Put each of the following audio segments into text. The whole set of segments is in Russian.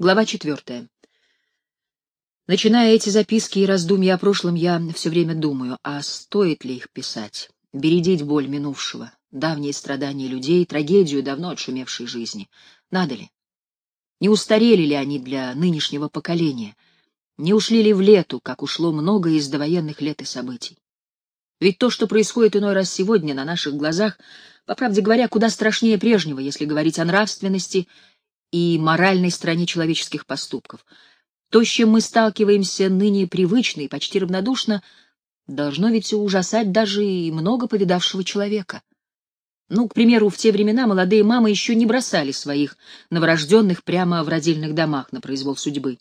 Глава четвертая. Начиная эти записки и раздумья о прошлом, я все время думаю, а стоит ли их писать, бередить боль минувшего, давние страдания людей, трагедию давно отшумевшей жизни. Надо ли? Не устарели ли они для нынешнего поколения? Не ушли ли в лету, как ушло много из довоенных лет и событий? Ведь то, что происходит иной раз сегодня на наших глазах, по правде говоря, куда страшнее прежнего, если говорить о нравственности и моральной стороне человеческих поступков. То, с чем мы сталкиваемся ныне привычно и почти равнодушно, должно ведь ужасать даже и много повидавшего человека. Ну, к примеру, в те времена молодые мамы еще не бросали своих новорожденных прямо в родильных домах на произвол судьбы.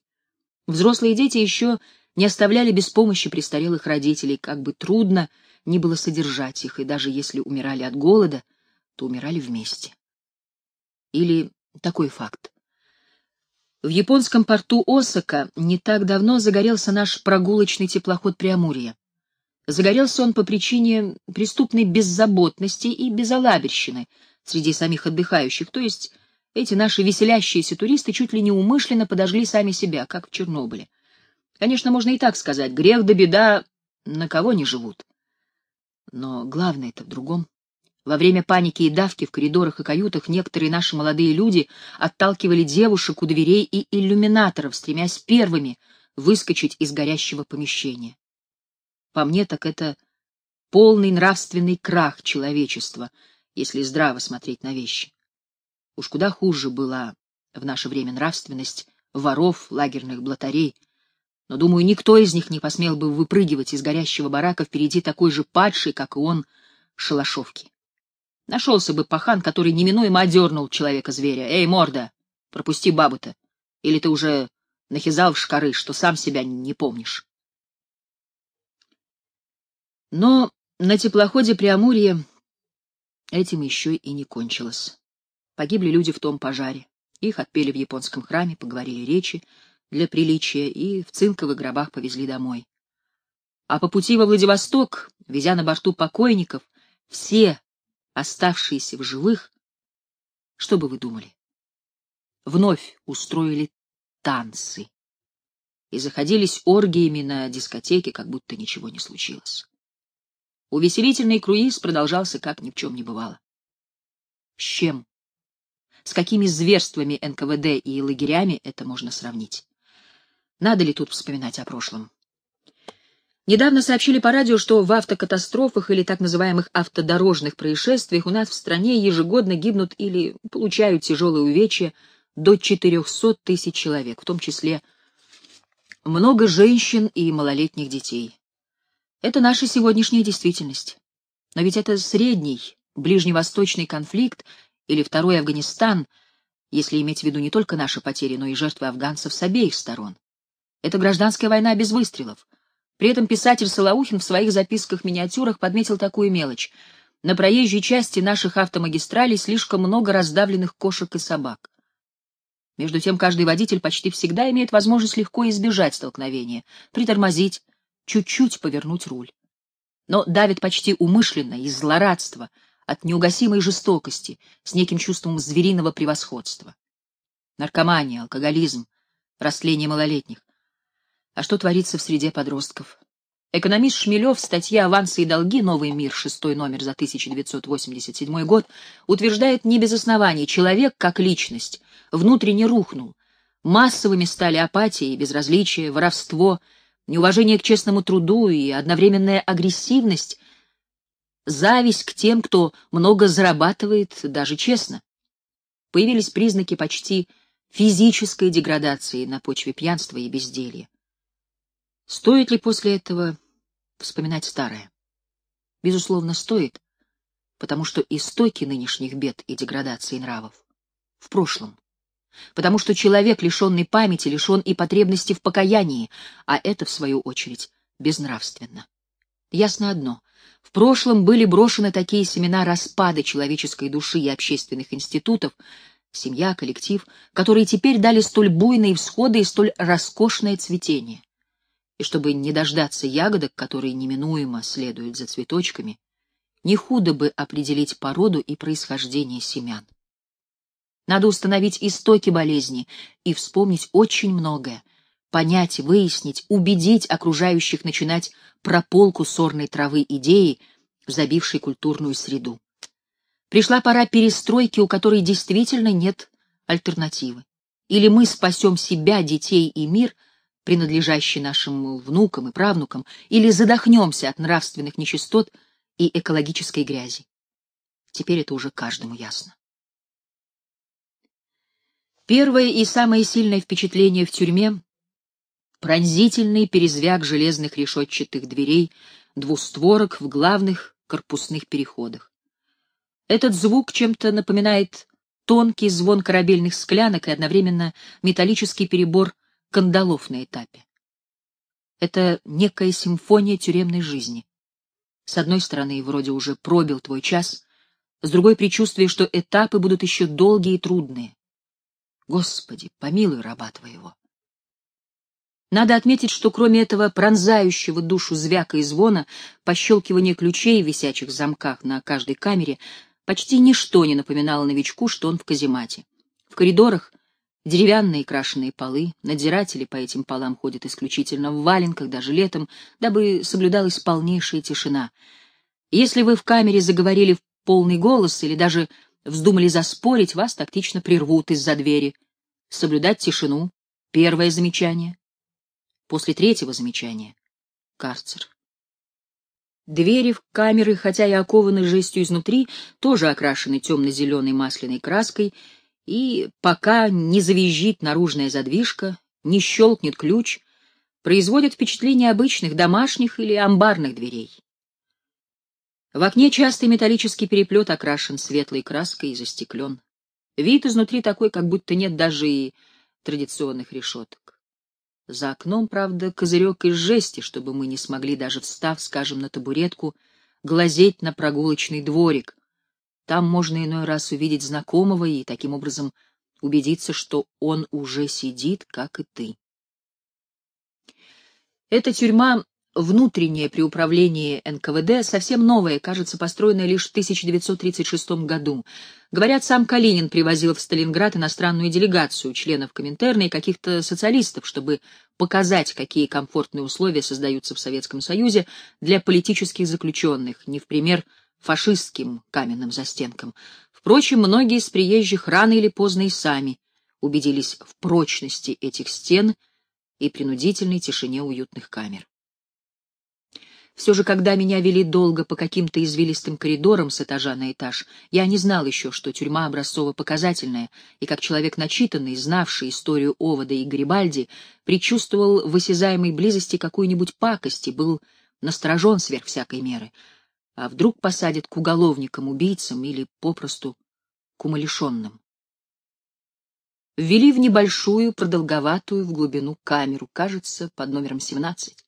Взрослые дети еще не оставляли без помощи престарелых родителей, как бы трудно ни было содержать их, и даже если умирали от голода, то умирали вместе. Или такой факт. В японском порту Осака не так давно загорелся наш прогулочный теплоход Преамурья. Загорелся он по причине преступной беззаботности и безалаберщины среди самих отдыхающих, то есть эти наши веселящиеся туристы чуть ли не умышленно подожгли сами себя, как в Чернобыле. Конечно, можно и так сказать, грех да беда на кого не живут. Но главное-то в другом. Во время паники и давки в коридорах и каютах некоторые наши молодые люди отталкивали девушек у дверей и иллюминаторов, стремясь первыми выскочить из горящего помещения. По мне так это полный нравственный крах человечества, если здраво смотреть на вещи. Уж куда хуже была в наше время нравственность воров, лагерных блатарей, но, думаю, никто из них не посмел бы выпрыгивать из горящего барака впереди такой же падшей, как и он, шалашовки. Нашелся бы пахан, который неминуемо одернул человека-зверя. «Эй, морда, пропусти бабу-то! Или ты уже нахизал в шкары, что сам себя не помнишь?» Но на теплоходе при Амурье этим еще и не кончилось. Погибли люди в том пожаре. Их отпели в японском храме, поговорили речи для приличия и в цинковых гробах повезли домой. А по пути во Владивосток, везя на борту покойников, все оставшиеся в живых, что бы вы думали? Вновь устроили танцы и заходились оргиями на дискотеке, как будто ничего не случилось. Увеселительный круиз продолжался, как ни в чем не бывало. С чем? С какими зверствами НКВД и лагерями это можно сравнить? Надо ли тут вспоминать о прошлом? Недавно сообщили по радио, что в автокатастрофах или так называемых автодорожных происшествиях у нас в стране ежегодно гибнут или получают тяжелые увечья до 400 тысяч человек, в том числе много женщин и малолетних детей. Это наша сегодняшняя действительность. Но ведь это средний, ближневосточный конфликт или второй Афганистан, если иметь в виду не только наши потери, но и жертвы афганцев с обеих сторон. Это гражданская война без выстрелов — при этом писатель Солоухин в своих записках-миниатюрах подметил такую мелочь. На проезжей части наших автомагистралей слишком много раздавленных кошек и собак. Между тем, каждый водитель почти всегда имеет возможность легко избежать столкновения, притормозить, чуть-чуть повернуть руль. Но давит почти умышленно, из злорадства, от неугасимой жестокости, с неким чувством звериного превосходства. Наркомания, алкоголизм, растление малолетних. А что творится в среде подростков? Экономист Шмелев в статье «Авансы и долги. Новый мир. Шестой номер за 1987 год» утверждает не без оснований, человек, как личность, внутренне рухнул. Массовыми стали апатия и безразличие, воровство, неуважение к честному труду и одновременная агрессивность, зависть к тем, кто много зарабатывает даже честно. Появились признаки почти физической деградации на почве пьянства и безделья. Стоит ли после этого вспоминать старое? Безусловно, стоит, потому что истоки нынешних бед и деградации нравов в прошлом. Потому что человек, лишенный памяти, лишен и потребности в покаянии, а это, в свою очередь, безнравственно. Ясно одно — в прошлом были брошены такие семена распада человеческой души и общественных институтов, семья, коллектив, которые теперь дали столь буйные всходы и столь роскошное цветение и чтобы не дождаться ягодок, которые неминуемо следуют за цветочками, не худо бы определить породу и происхождение семян. Надо установить истоки болезни и вспомнить очень многое, понять, выяснить, убедить окружающих начинать прополку сорной травы идеи, забившей культурную среду. Пришла пора перестройки, у которой действительно нет альтернативы. Или мы спасем себя, детей и мир, принадлежащий нашим внукам и правнукам, или задохнемся от нравственных нечистот и экологической грязи. Теперь это уже каждому ясно. Первое и самое сильное впечатление в тюрьме — пронзительный перезвяк железных решетчатых дверей, двустворок в главных корпусных переходах. Этот звук чем-то напоминает тонкий звон корабельных склянок и одновременно металлический перебор кандалов на этапе. Это некая симфония тюремной жизни. С одной стороны, вроде уже пробил твой час, с другой — предчувствие, что этапы будут еще долгие и трудные. Господи, помилуй раба твоего. Надо отметить, что кроме этого пронзающего душу звяка и звона, пощелкивания ключей в висячих замках на каждой камере, почти ничто не напоминало новичку, что он в каземате. В коридорах деревянные крашеные полы, надзиратели по этим полам ходят исключительно в валенках, даже летом, дабы соблюдалась полнейшая тишина. Если вы в камере заговорили в полный голос или даже вздумали заспорить, вас тактично прервут из-за двери. Соблюдать тишину — первое замечание. После третьего замечания — карцер. Двери в камеры, хотя и окованы жестью изнутри, тоже окрашены темно-зеленой масляной краской, и пока не завизжит наружная задвижка, не щелкнет ключ, производят впечатление обычных домашних или амбарных дверей. В окне частый металлический переплет окрашен светлой краской и застеклен. Вид изнутри такой, как будто нет даже и традиционных решеток. За окном, правда, козырек из жести, чтобы мы не смогли, даже встав, скажем, на табуретку, глазеть на прогулочный дворик. Там можно иной раз увидеть знакомого и таким образом убедиться, что он уже сидит, как и ты. Эта тюрьма внутреннее при управлении НКВД совсем новое, кажется, построенное лишь в 1936 году. Говорят, сам Калинин привозил в Сталинград иностранную делегацию, членов Коминтерна и каких-то социалистов, чтобы показать, какие комфортные условия создаются в Советском Союзе для политических заключенных, не в пример фашистским каменным застенкам. Впрочем, многие из приезжих рано или поздно и сами убедились в прочности этих стен и принудительной тишине уютных камер. Все же, когда меня вели долго по каким-то извилистым коридорам с этажа на этаж, я не знал еще, что тюрьма образцово-показательная, и как человек начитанный, знавший историю Овода и Гарибальди, предчувствовал в осязаемой близости какую-нибудь пакость и был насторожен сверх всякой меры. А вдруг посадят к уголовникам, убийцам или попросту к умалишенным? Ввели в небольшую, продолговатую, в глубину камеру, кажется, под номером 17.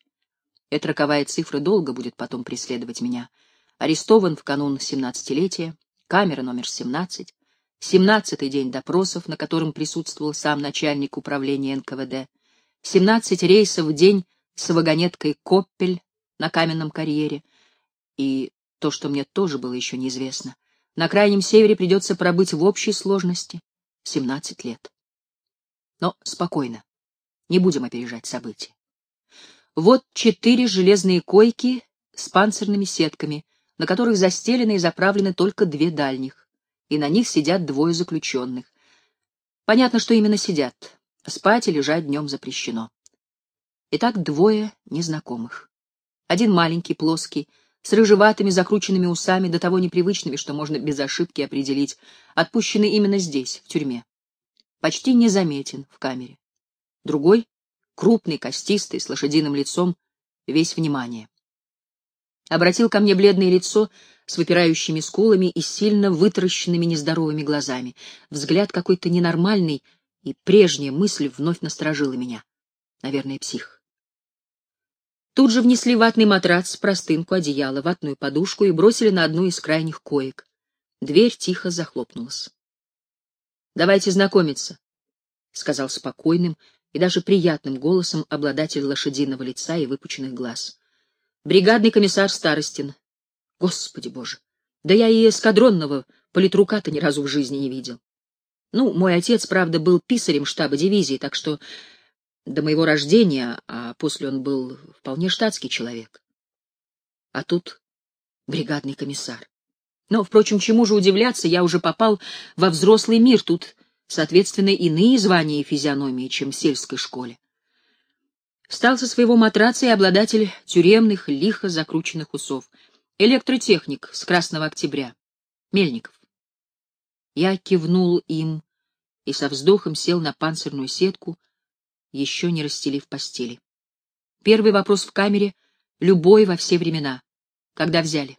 Эта роковая цифра долго будет потом преследовать меня. Арестован в канун семнадцатилетия, камера номер 17, семнадцатый день допросов, на котором присутствовал сам начальник управления НКВД, 17 рейсов в день с вагонеткой «Коппель» на каменном карьере, и то, что мне тоже было еще неизвестно, на Крайнем Севере придется пробыть в общей сложности 17 лет. Но спокойно, не будем опережать события. Вот четыре железные койки с панцирными сетками, на которых застелены и заправлены только две дальних, и на них сидят двое заключенных. Понятно, что именно сидят. Спать и лежать днем запрещено. Итак, двое незнакомых. Один маленький, плоский, с рыжеватыми закрученными усами, до того непривычными, что можно без ошибки определить, отпущенный именно здесь, в тюрьме. Почти незаметен в камере. Другой крупный, костистый, с лошадиным лицом, весь внимание. Обратил ко мне бледное лицо с выпирающими скулами и сильно вытаращенными нездоровыми глазами. Взгляд какой-то ненормальный, и прежняя мысль вновь насторожила меня. Наверное, псих. Тут же внесли ватный матрац, простынку, одеяло, ватную подушку и бросили на одну из крайних коек. Дверь тихо захлопнулась. «Давайте знакомиться», — сказал спокойным, и даже приятным голосом обладатель лошадиного лица и выпученных глаз. Бригадный комиссар Старостин. Господи боже! Да я и эскадронного политрука-то ни разу в жизни не видел. Ну, мой отец, правда, был писарем штаба дивизии, так что до моего рождения, а после он был вполне штатский человек. А тут бригадный комиссар. Но, впрочем, чему же удивляться, я уже попал во взрослый мир, тут, соответственно, иные звания и физиономии, чем в сельской школе. Встал со своего матраца и обладатель тюремных, лихо закрученных усов. Электротехник с Красного Октября. Мельников. Я кивнул им и со вздохом сел на панцирную сетку, еще не расстелив постели. Первый вопрос в камере — любой во все времена. Когда взяли?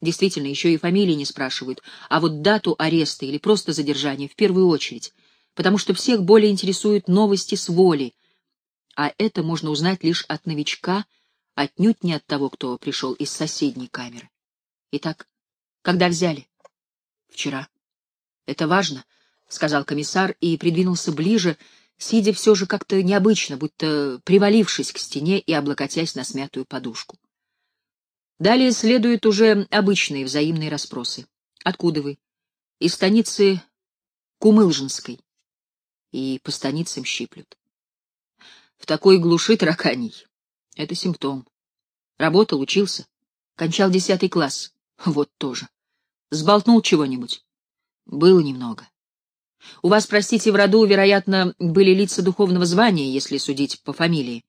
Действительно, еще и фамилии не спрашивают, а вот дату ареста или просто задержания в первую очередь, потому что всех более интересуют новости с воли, а это можно узнать лишь от новичка, отнюдь не от того, кто пришел из соседней камеры. Итак, когда взяли? Вчера. Это важно, — сказал комиссар и придвинулся ближе, сидя все же как-то необычно, будто привалившись к стене и облокотясь на смятую подушку. Далее следуют уже обычные взаимные расспросы. Откуда вы? Из станицы Кумылжинской. И по станицам щиплют. В такой глуши тараканий. Это симптом. Работал, учился. Кончал десятый класс. Вот тоже. Сболтнул чего-нибудь? Было немного. У вас, простите, в роду, вероятно, были лица духовного звания, если судить по фамилии.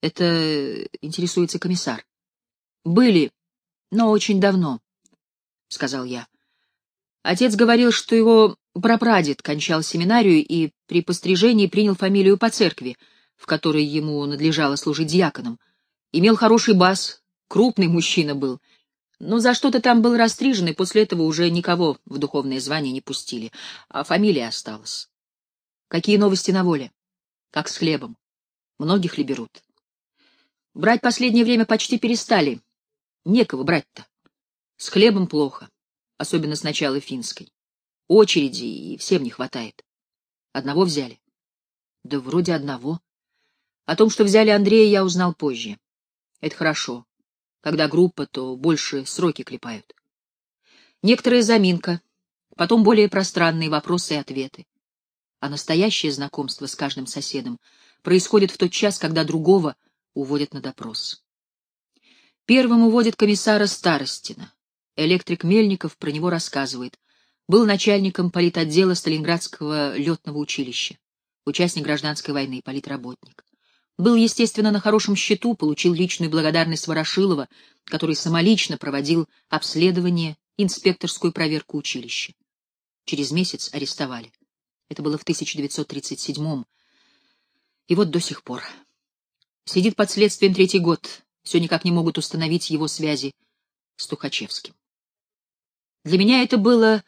Это интересуется комиссар. Были, но очень давно, — сказал я. Отец говорил, что его прапрадед кончал семинарию и при пострижении принял фамилию по церкви, в которой ему надлежало служить дьяконом. Имел хороший бас, крупный мужчина был. Но за что-то там был растрижен, и после этого уже никого в духовное звание не пустили, а фамилия осталась. Какие новости на воле? Как с хлебом? Многих ли берут? Брать последнее время почти перестали, Некого брать-то. С хлебом плохо, особенно с начала финской. Очереди и всем не хватает. Одного взяли? Да вроде одного. О том, что взяли Андрея, я узнал позже. Это хорошо. Когда группа, то больше сроки клепают. Некоторая заминка, потом более пространные вопросы и ответы. А настоящее знакомство с каждым соседом происходит в тот час, когда другого уводят на допрос. Первым уводит комиссара Старостина. Электрик Мельников про него рассказывает. Был начальником политотдела Сталинградского летного училища, участник гражданской войны, политработник. Был, естественно, на хорошем счету, получил личную благодарность Ворошилова, который самолично проводил обследование, инспекторскую проверку училища. Через месяц арестовали. Это было в 1937-м. И вот до сих пор. Сидит под следствием третий год, все никак не могут установить его связи с Тухачевским. Для меня это было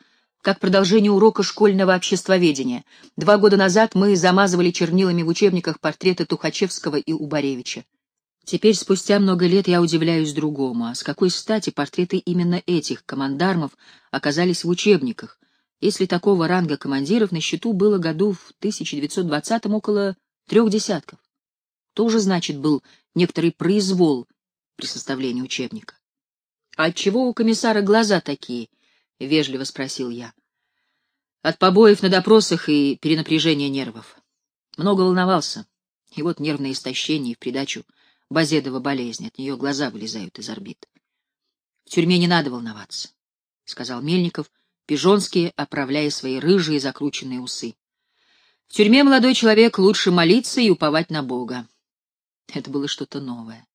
как продолжение урока школьного обществоведения. Два года назад мы замазывали чернилами в учебниках портреты Тухачевского и Убаревича. Теперь, спустя много лет, я удивляюсь другому. А с какой стати портреты именно этих командармов оказались в учебниках, если такого ранга командиров на счету было году в 1920-м около трех десятков? Тоже, значит, был некоторый произвол при составлении учебника. — А отчего у комиссара глаза такие? — вежливо спросил я. — От побоев на допросах и перенапряжения нервов. Много волновался, и вот нервное истощение в придачу базедова болезнь, от нее глаза вылезают из орбит. — В тюрьме не надо волноваться, — сказал Мельников, пижонски оправляя свои рыжие закрученные усы. — В тюрьме молодой человек лучше молиться и уповать на Бога. Это было что-то новое.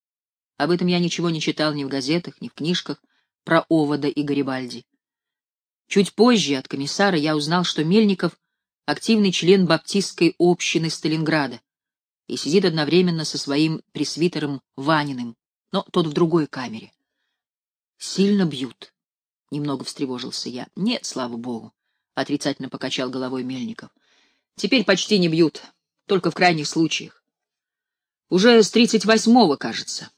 Об этом я ничего не читал ни в газетах, ни в книжках про Овода и Гарибальди. Чуть позже от комиссара я узнал, что Мельников — активный член баптистской общины Сталинграда и сидит одновременно со своим пресвитером Ваниным, но тот в другой камере. «Сильно бьют», — немного встревожился я. «Нет, слава богу», — отрицательно покачал головой Мельников. «Теперь почти не бьют, только в крайних случаях. Уже с тридцать восьмого, кажется.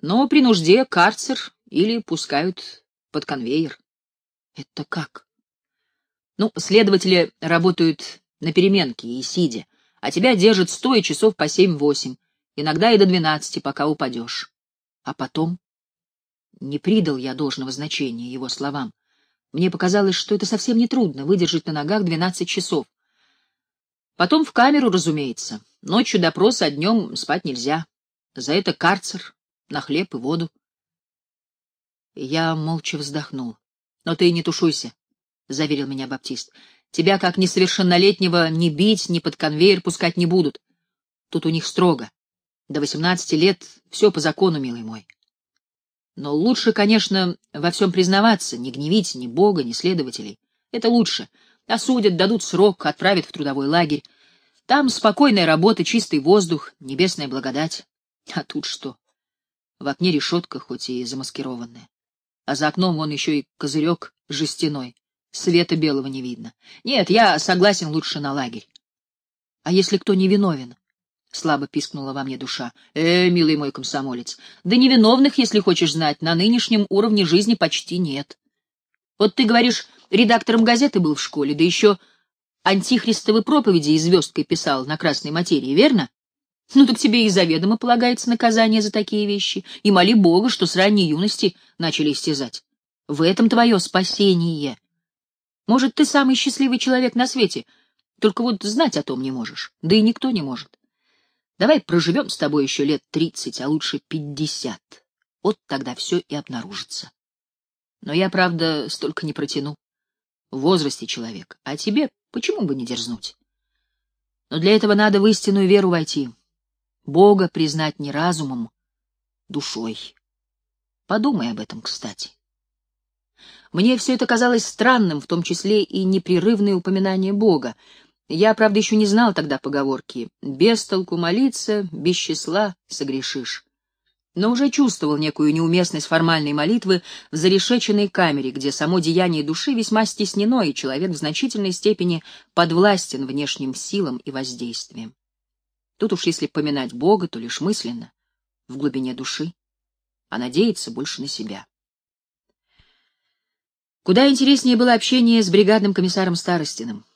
Но при нужде карцер или пускают под конвейер. Это как? Ну, следователи работают на переменке и сидя, а тебя держат стоя часов по семь-восемь, иногда и до двенадцати, пока упадешь. А потом? Не придал я должного значения его словам. Мне показалось, что это совсем не трудно — выдержать на ногах двенадцать часов. Потом в камеру, разумеется. Ночью допрос, а днем спать нельзя. За это карцер, на хлеб и воду. Я молча вздохнул. — Но ты не тушуйся, — заверил меня Баптист. — Тебя, как несовершеннолетнего, ни бить, ни под конвейер пускать не будут. Тут у них строго. До восемнадцати лет все по закону, милый мой. Но лучше, конечно, во всем признаваться, не гневить ни Бога, ни следователей. Это лучше. Осудят, дадут срок, отправят в трудовой лагерь. Там спокойная работа, чистый воздух, небесная благодать. А тут что? В окне решетка, хоть и замаскированная. А за окном вон еще и козырек жестяной. Света белого не видно. Нет, я согласен лучше на лагерь. А если кто не виновен? Слабо пискнула во мне душа. Э, милый мой комсомолец, да невиновных, если хочешь знать, на нынешнем уровне жизни почти нет. Вот ты говоришь, редактором газеты был в школе, да еще антихристовы проповеди и звездкой писал на красной материи, верно? Ну так тебе и заведомо полагается наказание за такие вещи, и моли Бога, что с ранней юности начали истязать. В этом твое спасение. Может, ты самый счастливый человек на свете, только вот знать о том не можешь, да и никто не может. Давай проживем с тобой еще лет тридцать, а лучше пятьдесят. Вот тогда все и обнаружится. Но я, правда, столько не протяну. В возрасте человек, а тебе почему бы не дерзнуть? Но для этого надо в истинную веру войти. Бога признать не разумом, душой. Подумай об этом, кстати. Мне все это казалось странным, в том числе и непрерывное упоминание Бога, я, правда, еще не знал тогда поговорки «без толку молиться, без числа согрешишь». Но уже чувствовал некую неуместность формальной молитвы в зарешеченной камере, где само деяние души весьма стеснено, и человек в значительной степени подвластен внешним силам и воздействиям. Тут уж если поминать Бога, то лишь мысленно, в глубине души, а надеяться больше на себя. Куда интереснее было общение с бригадным комиссаром Старостиным.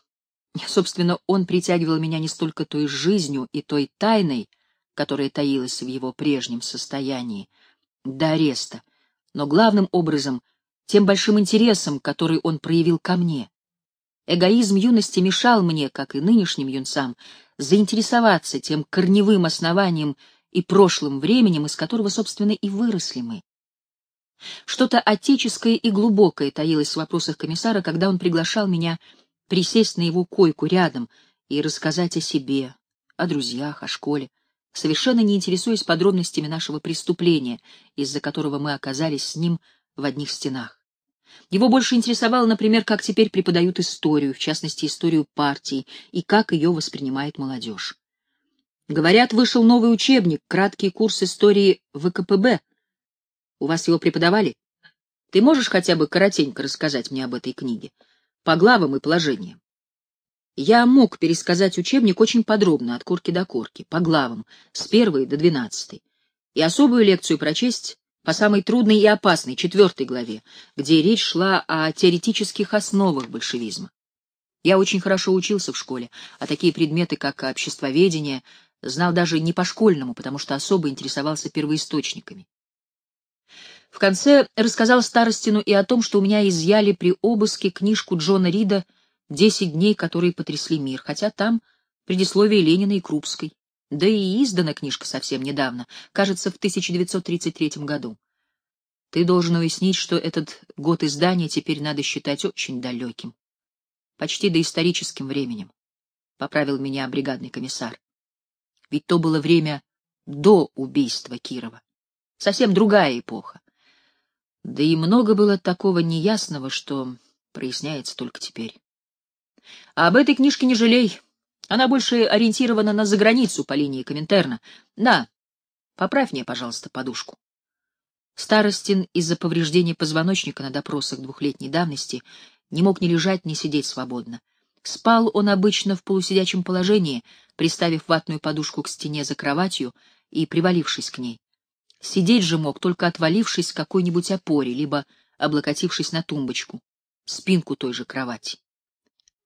Собственно, он притягивал меня не столько той жизнью и той тайной, которая таилась в его прежнем состоянии, до ареста, но главным образом тем большим интересом, который он проявил ко мне. Эгоизм юности мешал мне, как и нынешним юнцам, заинтересоваться тем корневым основанием и прошлым временем, из которого, собственно, и выросли мы. Что-то отеческое и глубокое таилось в вопросах комиссара, когда он приглашал меня присесть на его койку рядом и рассказать о себе, о друзьях, о школе, совершенно не интересуясь подробностями нашего преступления, из-за которого мы оказались с ним в одних стенах. Его больше интересовало, например, как теперь преподают историю, в частности, историю партии, и как ее воспринимает молодежь. Говорят, вышел новый учебник, краткий курс истории ВКПБ. У вас его преподавали? Ты можешь хотя бы коротенько рассказать мне об этой книге? по главам и положениям. Я мог пересказать учебник очень подробно, от корки до корки, по главам, с первой до двенадцатой, и особую лекцию прочесть по самой трудной и опасной, четвертой главе, где речь шла о теоретических основах большевизма. Я очень хорошо учился в школе, а такие предметы, как обществоведение, знал даже не по-школьному, потому что особо интересовался первоисточниками. В конце рассказал Старостину и о том, что у меня изъяли при обыске книжку Джона Рида «Десять дней, которые потрясли мир», хотя там предисловие Ленина и Крупской. Да и издана книжка совсем недавно, кажется, в 1933 году. Ты должен уяснить, что этот год издания теперь надо считать очень далеким. Почти доисторическим временем, — поправил меня бригадный комиссар. Ведь то было время до убийства Кирова. Совсем другая эпоха. Да и много было такого неясного, что проясняется только теперь. А об этой книжке не жалей. Она больше ориентирована на заграницу по линии Коминтерна. На, поправь мне, пожалуйста, подушку. Старостин из-за повреждения позвоночника на допросах двухлетней давности не мог ни лежать, ни сидеть свободно. Спал он обычно в полусидячем положении, приставив ватную подушку к стене за кроватью и привалившись к ней. Сидеть же мог, только отвалившись к какой-нибудь опоре, либо облокотившись на тумбочку, спинку той же кровати.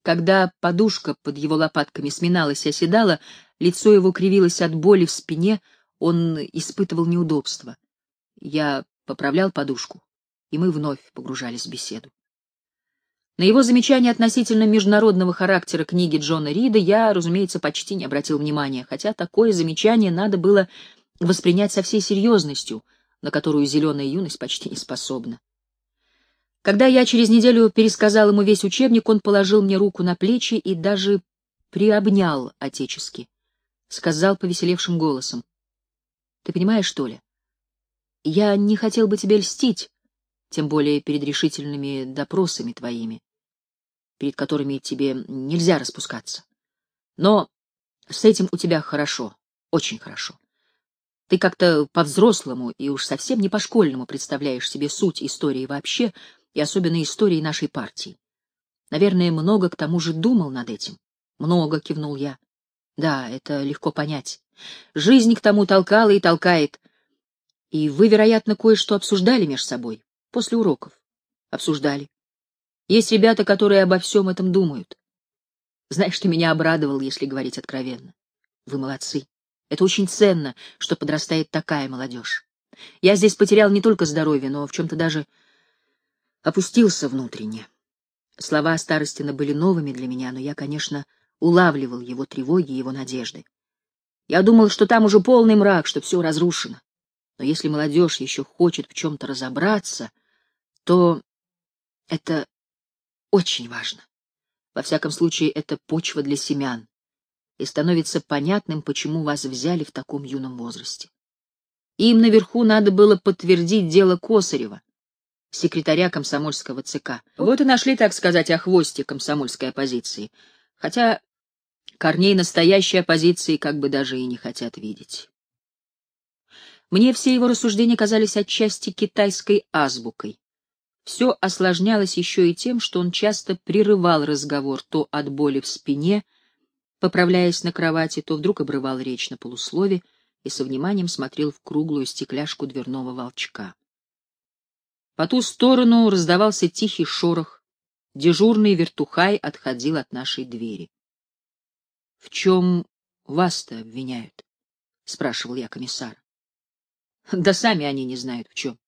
Когда подушка под его лопатками сминалась и оседала, лицо его кривилось от боли в спине, он испытывал неудобство. Я поправлял подушку, и мы вновь погружались в беседу. На его замечание относительно международного характера книги Джона Рида я, разумеется, почти не обратил внимания, хотя такое замечание надо было воспринять со всей серьезностью, на которую зеленая юность почти не способна. Когда я через неделю пересказал ему весь учебник, он положил мне руку на плечи и даже приобнял отечески. Сказал повеселевшим голосом. — Ты понимаешь, что ли? Я не хотел бы тебе льстить, тем более перед решительными допросами твоими, перед которыми тебе нельзя распускаться. Но с этим у тебя хорошо, очень хорошо. Ты как-то по-взрослому и уж совсем не по-школьному представляешь себе суть истории вообще, и особенно истории нашей партии. Наверное, много к тому же думал над этим. Много, кивнул я. Да, это легко понять. Жизнь к тому толкала и толкает. И вы, вероятно, кое-что обсуждали между собой после уроков. Обсуждали. Есть ребята, которые обо всем этом думают. Знаешь, ты меня обрадовал, если говорить откровенно. Вы молодцы. Это очень ценно, что подрастает такая молодежь. Я здесь потерял не только здоровье, но в чем-то даже опустился внутренне. Слова Старостина были новыми для меня, но я, конечно, улавливал его тревоги, его надежды. Я думал, что там уже полный мрак, что все разрушено. Но если молодежь еще хочет в чем-то разобраться, то это очень важно. Во всяком случае, это почва для семян, и становится понятным, почему вас взяли в таком юном возрасте. Им наверху надо было подтвердить дело Косарева, секретаря комсомольского ЦК. Вот и нашли, так сказать, о хвосте комсомольской оппозиции. Хотя корней настоящей оппозиции как бы даже и не хотят видеть. Мне все его рассуждения казались отчасти китайской азбукой. Все осложнялось еще и тем, что он часто прерывал разговор то от боли в спине, поправляясь на кровати, то вдруг обрывал речь на полуслове и со вниманием смотрел в круглую стекляшку дверного волчка. По ту сторону раздавался тихий шорох. Дежурный вертухай отходил от нашей двери. — В чем вас-то обвиняют? — спрашивал я комиссара. — Да сами они не знают, в чем.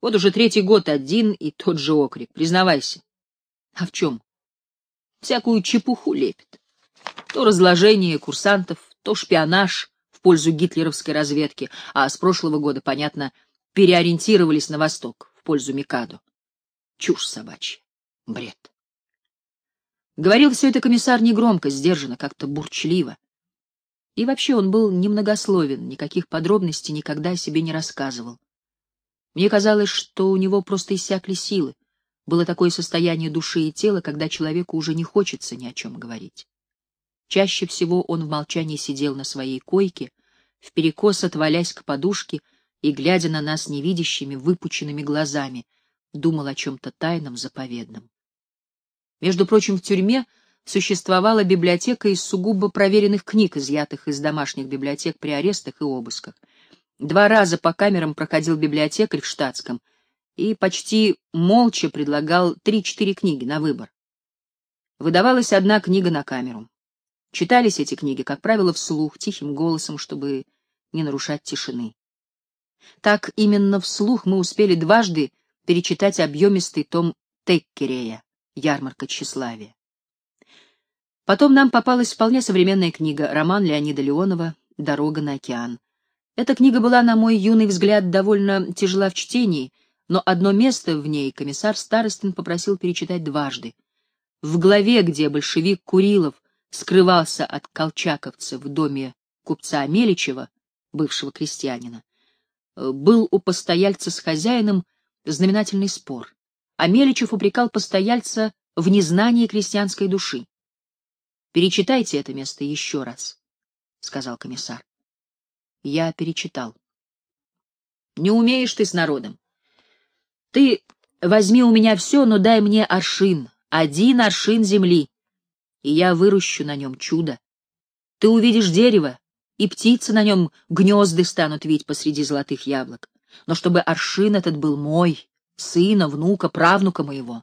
Вот уже третий год один и тот же окрик. Признавайся. — А в чем? — Всякую чепуху лепит. То разложение курсантов, то шпионаж в пользу гитлеровской разведки, а с прошлого года, понятно, переориентировались на восток, пользу Микадо. Чушь собачья. Бред. Говорил все это комиссар негромко, сдержанно, как-то бурчливо. И вообще он был немногословен, никаких подробностей никогда о себе не рассказывал. Мне казалось, что у него просто иссякли силы. Было такое состояние души и тела, когда человеку уже не хочется ни о чем говорить. Чаще всего он в молчании сидел на своей койке, вперекос отвалясь к подушке и, глядя на нас невидящими, выпученными глазами, думал о чем-то тайном, заповедном. Между прочим, в тюрьме существовала библиотека из сугубо проверенных книг, изъятых из домашних библиотек при арестах и обысках. Два раза по камерам проходил библиотекарь в штатском и почти молча предлагал три-четыре книги на выбор. Выдавалась одна книга на камеру. Читались эти книги, как правило, вслух, тихим голосом, чтобы не нарушать тишины. Так именно вслух мы успели дважды перечитать объемистый том Теккерея «Ярмарка тщеславия». Потом нам попалась вполне современная книга, роман Леонида Леонова «Дорога на океан». Эта книга была, на мой юный взгляд, довольно тяжела в чтении, но одно место в ней комиссар Старостин попросил перечитать дважды. В главе, где большевик Курилов скрывался от колчаковцев в доме купца Меличева, бывшего крестьянина, был у постояльца с хозяином знаменательный спор, а Меличев упрекал постояльца в незнании крестьянской души. «Перечитайте это место еще раз», — сказал комиссар. Я перечитал. «Не умеешь ты с народом. Ты возьми у меня все, но дай мне аршин, один аршин земли, и я выращу на нем чудо. Ты увидишь дерево, и птицы на нем гнезды станут вить посреди золотых яблок. Но чтобы аршин этот был мой, сына, внука, правнука моего.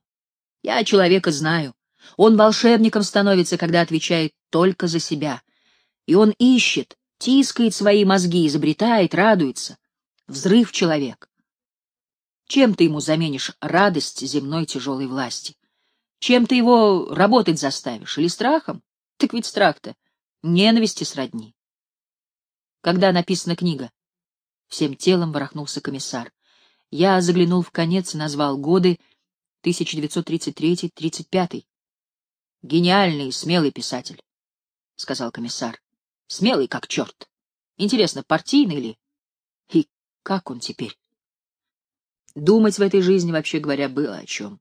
Я человека знаю. Он волшебником становится, когда отвечает только за себя. И он ищет, тискает свои мозги, изобретает, радуется. Взрыв человек. Чем ты ему заменишь радость земной тяжелой власти? Чем ты его работать заставишь? Или страхом? Так ведь страх-то ненависти сродни. Когда написана книга? Всем телом ворохнулся комиссар. Я заглянул в конец и назвал годы 1933-35. Гениальный и смелый писатель, — сказал комиссар. Смелый как черт. Интересно, партийный ли? И как он теперь? Думать в этой жизни, вообще говоря, было о чем.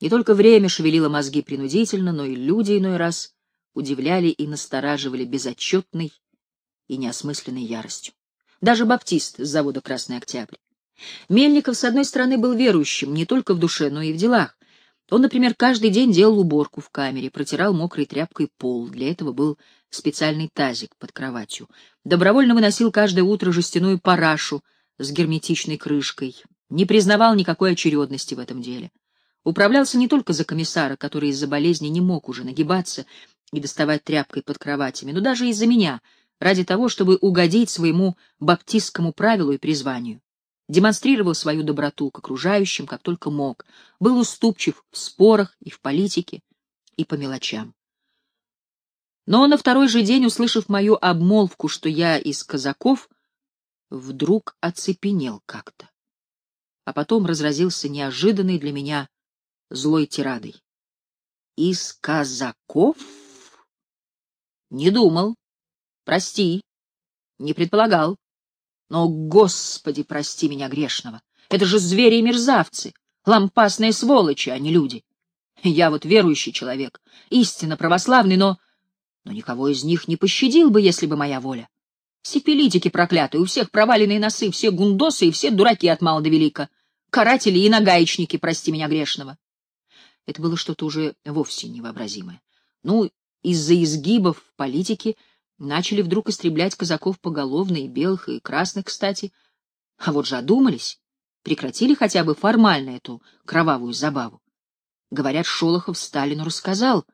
Не только время шевелило мозги принудительно, но и люди иной раз удивляли и настораживали безотчетной и неосмысленной яростью. Даже баптист с завода «Красный Октябрь». Мельников, с одной стороны, был верующим не только в душе, но и в делах. Он, например, каждый день делал уборку в камере, протирал мокрой тряпкой пол. Для этого был специальный тазик под кроватью. Добровольно выносил каждое утро жестяную парашу с герметичной крышкой. Не признавал никакой очередности в этом деле. Управлялся не только за комиссара, который из-за болезни не мог уже нагибаться и доставать тряпкой под кроватями, но даже из-за меня, ради того, чтобы угодить своему баптистскому правилу и призванию демонстрировал свою доброту к окружающим, как только мог, был уступчив в спорах и в политике, и по мелочам. Но на второй же день, услышав мою обмолвку, что я из казаков, вдруг оцепенел как-то, а потом разразился неожиданной для меня злой тирадой. Из казаков? Не думал. Прости. Не предполагал. Но, Господи, прости меня грешного, это же звери и мерзавцы, лампасные сволочи, а не люди. Я вот верующий человек, истинно православный, но... Но никого из них не пощадил бы, если бы моя воля. Сепелитики проклятые, у всех проваленные носы, все гундосы и все дураки от мала до велика. Каратели и нагаечники, прости меня грешного. Это было что-то уже вовсе невообразимое. Ну, из-за изгибов в политике Начали вдруг истреблять казаков поголовно, и белых, и красных, кстати. А вот же одумались, прекратили хотя бы формально эту кровавую забаву. Говорят, Шолохов Сталину рассказал,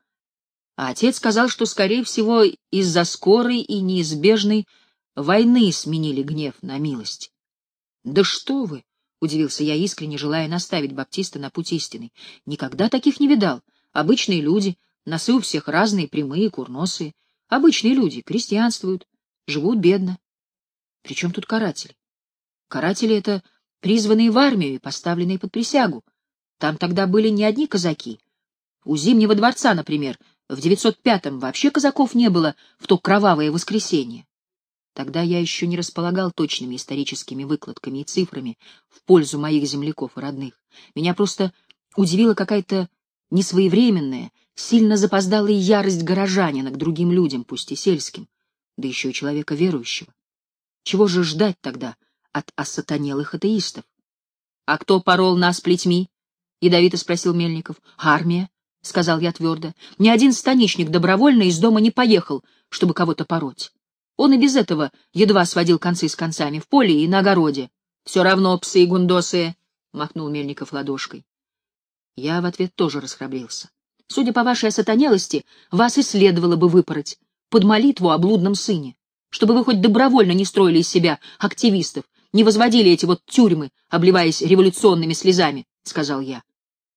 а отец сказал, что, скорее всего, из-за скорой и неизбежной войны сменили гнев на милость. — Да что вы! — удивился я искренне, желая наставить Баптиста на путь истины. — Никогда таких не видал. Обычные люди, носы у всех разные, прямые, курносые. Обычные люди крестьянствуют, живут бедно. Причем тут каратели? Каратели — это призванные в армию и поставленные под присягу. Там тогда были не одни казаки. У Зимнего дворца, например, в 905-м вообще казаков не было в то кровавое воскресенье. Тогда я еще не располагал точными историческими выкладками и цифрами в пользу моих земляков и родных. Меня просто удивила какая-то несвоевременная, сильно запоздалая ярость горожанина к другим людям, пусть и сельским, да еще и человека верующего. Чего же ждать тогда от осатанелых атеистов? — А кто порол нас плетьми? — ядовито спросил Мельников. — Армия, — сказал я твердо. Ни один станичник добровольно из дома не поехал, чтобы кого-то пороть. Он и без этого едва сводил концы с концами в поле и на огороде. — Все равно псы и гундосы, — махнул Мельников ладошкой. Я в ответ тоже расхрабрился. Судя по вашей осатанелости, вас и следовало бы выпороть под молитву о блудном сыне, чтобы вы хоть добровольно не строили из себя активистов, не возводили эти вот тюрьмы, обливаясь революционными слезами, — сказал я.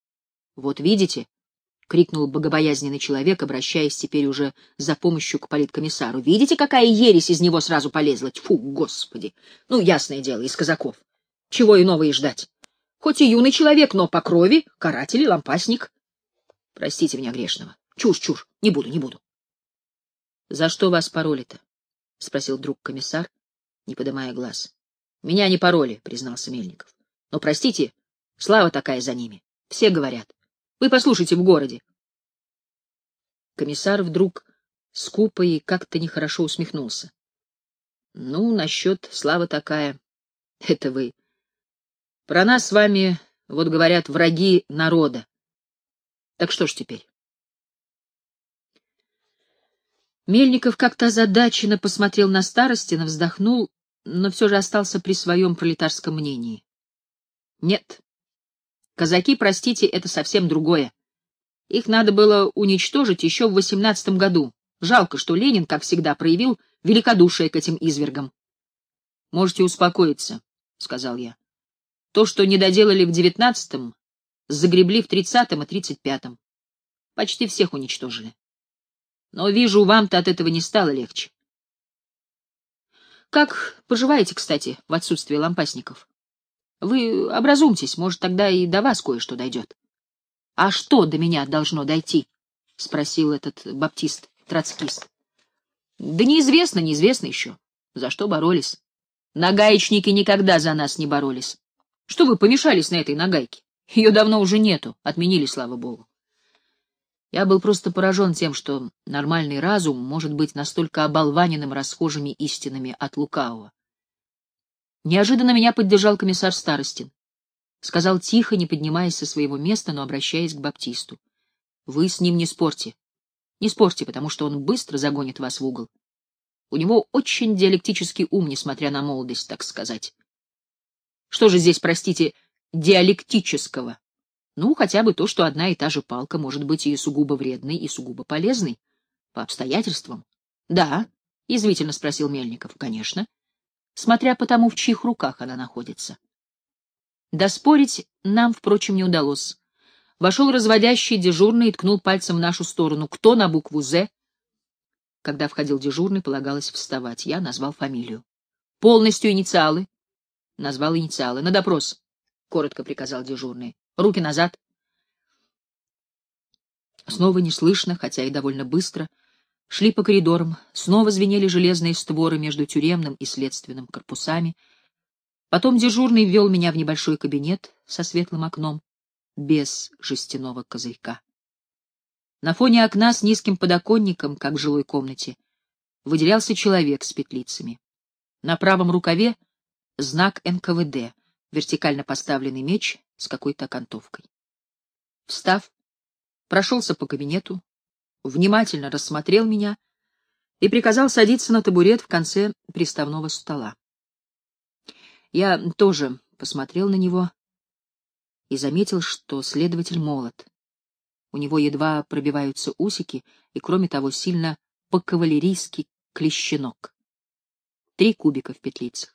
— Вот видите, — крикнул богобоязненный человек, обращаясь теперь уже за помощью к политкомиссару, — видите, какая ересь из него сразу полезла? Тьфу, господи! Ну, ясное дело, из казаков. Чего иного и ждать. Хоть и юный человек, но по крови каратель и лампасник. Простите меня грешного. Чушь, чушь. Не буду, не буду. — За что вас пароли-то? — спросил друг комиссар, не поднимая глаз. — Меня не пароли, — признался Мельников. — Но, простите, слава такая за ними. Все говорят. Вы послушайте в городе. Комиссар вдруг скупо и как-то нехорошо усмехнулся. — Ну, насчет славы такая. Это вы. Про нас с вами, вот говорят, враги народа. Так что ж теперь? Мельников как-то озадаченно посмотрел на Старостина, вздохнул, но все же остался при своем пролетарском мнении. Нет, казаки, простите, это совсем другое. Их надо было уничтожить еще в восемнадцатом году. Жалко, что Ленин, как всегда, проявил великодушие к этим извергам. — Можете успокоиться, — сказал я. — То, что не доделали в девятнадцатом, загребли в тридцатом и тридцать пятом. Почти всех уничтожили. Но вижу, вам-то от этого не стало легче. Как поживаете, кстати, в отсутствие лампасников? Вы образумьтесь, может, тогда и до вас кое-что дойдет. — А что до меня должно дойти? — спросил этот баптист-троцкист. — Да неизвестно, неизвестно еще. За что боролись? Нагаечники никогда за нас не боролись. Что вы помешались на этой нагайке? Ее давно уже нету, отменили, слава богу. Я был просто поражен тем, что нормальный разум может быть настолько оболваненным расхожими истинами от лукавого. Неожиданно меня поддержал комиссар Старостин. Сказал тихо, не поднимаясь со своего места, но обращаясь к Баптисту. — Вы с ним не спорьте. Не спорьте, потому что он быстро загонит вас в угол. У него очень диалектический ум, несмотря на молодость, так сказать. Что же здесь, простите, диалектического? Ну, хотя бы то, что одна и та же палка может быть и сугубо вредной, и сугубо полезной. По обстоятельствам. — Да, — язвительно спросил Мельников. — Конечно. Смотря по тому, в чьих руках она находится. Доспорить нам, впрочем, не удалось. Вошел разводящий дежурный и ткнул пальцем в нашу сторону. Кто на букву «З»? Когда входил дежурный, полагалось вставать. Я назвал фамилию. Полностью инициалы. Назвал инициалы. На допрос. Коротко приказал дежурный. Руки назад. Снова не слышно, хотя и довольно быстро. Шли по коридорам. Снова звенели железные створы между тюремным и следственным корпусами. Потом дежурный ввел меня в небольшой кабинет со светлым окном, без жестяного козырька. На фоне окна с низким подоконником, как в жилой комнате, выделялся человек с петлицами. На правом рукаве знак НКВД, вертикально поставленный меч с какой-то окантовкой. Встав, прошелся по кабинету, внимательно рассмотрел меня и приказал садиться на табурет в конце приставного стола. Я тоже посмотрел на него и заметил, что следователь молод. У него едва пробиваются усики, и, кроме того, сильно по-кавалерийски клещенок. Три кубика в петлицах.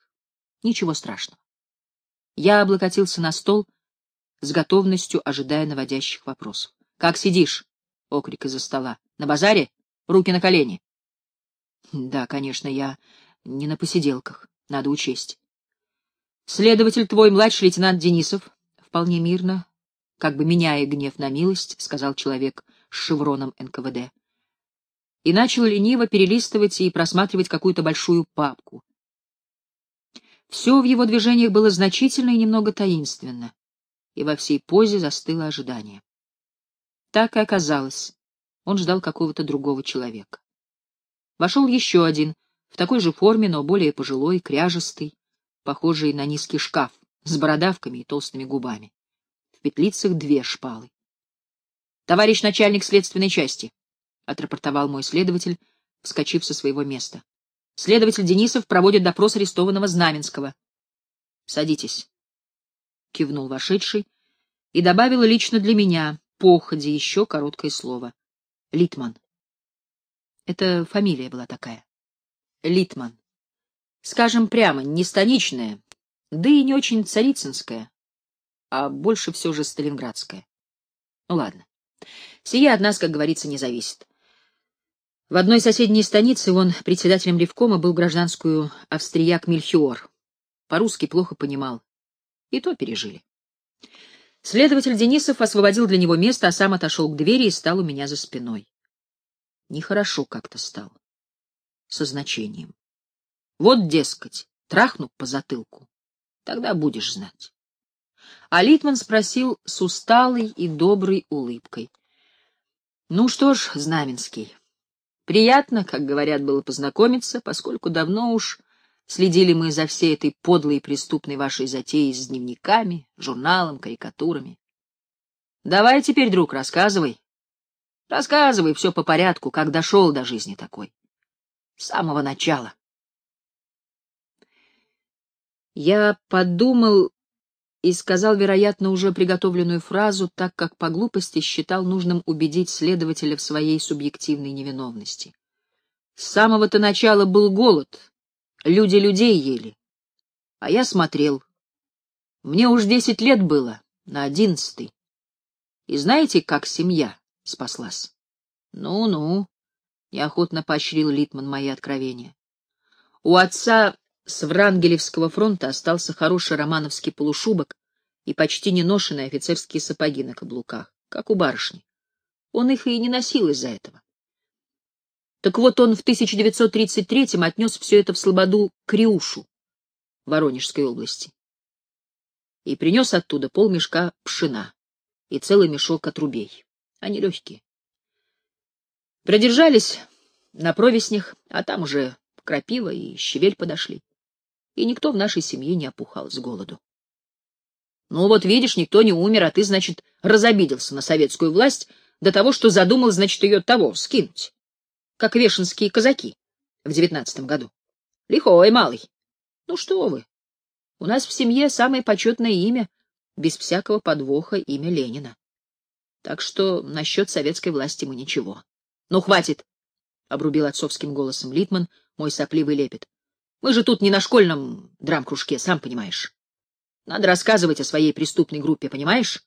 Ничего страшного. Я облокотился на стол, с готовностью ожидая наводящих вопросов. — Как сидишь? — окрик из-за стола. — На базаре? Руки на колени. — Да, конечно, я не на посиделках. Надо учесть. — Следователь твой, младший лейтенант Денисов, вполне мирно, как бы меняя гнев на милость, сказал человек с шевроном НКВД. И начал лениво перелистывать и просматривать какую-то большую папку. Все в его движениях было значительно и немного таинственно, и во всей позе застыло ожидание. Так и оказалось. Он ждал какого-то другого человека. Вошел еще один, в такой же форме, но более пожилой, кряжестый, похожий на низкий шкаф, с бородавками и толстыми губами петлицах две шпалы. — Товарищ начальник следственной части, — отрапортовал мой следователь, вскочив со своего места. — Следователь Денисов проводит допрос арестованного Знаменского. — Садитесь, — кивнул вошедший и добавил лично для меня, походе, еще короткое слово. — Литман. Это фамилия была такая. Литман. Скажем прямо, не станичная, да и не очень царицынская, а больше все же сталинградская. Ну ладно. Сия от нас, как говорится, не зависит. В одной соседней станице он председателем ревкома был гражданскую австрияк Мельхиор. По-русски плохо понимал. И то пережили. Следователь Денисов освободил для него место, а сам отошел к двери и стал у меня за спиной. Нехорошо как-то стал. Со значением. Вот, дескать, трахну по затылку. Тогда будешь знать. А Литман спросил с усталой и доброй улыбкой. — Ну что ж, Знаменский, приятно, как говорят, было познакомиться, поскольку давно уж следили мы за всей этой подлой и преступной вашей затеей с дневниками, журналом, карикатурами. Давай теперь, друг, рассказывай. Рассказывай все по порядку, как дошел до жизни такой. С самого начала. Я подумал и сказал, вероятно, уже приготовленную фразу, так как по глупости считал нужным убедить следователя в своей субъективной невиновности. С самого-то начала был голод, люди людей ели. А я смотрел. Мне уж десять лет было, на одиннадцатый. И знаете, как семья спаслась. Ну-ну, неохотно поощрил Литман мои откровения. У отца с Врангелевского фронта остался хороший романовский полушубок и почти неношенные офицерские сапоги на каблуках, как у барышни. Он их и не носил из-за этого. Так вот он в 1933-м отнес все это в Слободу к Риушу, Воронежской области, и принес оттуда полмешка пшена и целый мешок отрубей. Они легкие. Продержались на провеснях, а там уже крапива и щавель подошли. И никто в нашей семье не опухал с голоду. Ну вот видишь, никто не умер, а ты, значит, разобиделся на советскую власть до того, что задумал, значит, ее того скинуть как вешенские казаки в девятнадцатом году. Лихой малый. Ну что вы, у нас в семье самое почетное имя, без всякого подвоха, имя Ленина. Так что насчет советской власти мы ничего. Ну, хватит, — обрубил отцовским голосом Литман мой сопливый лепет. Мы же тут не на школьном драм-кружке, сам понимаешь. Надо рассказывать о своей преступной группе, понимаешь?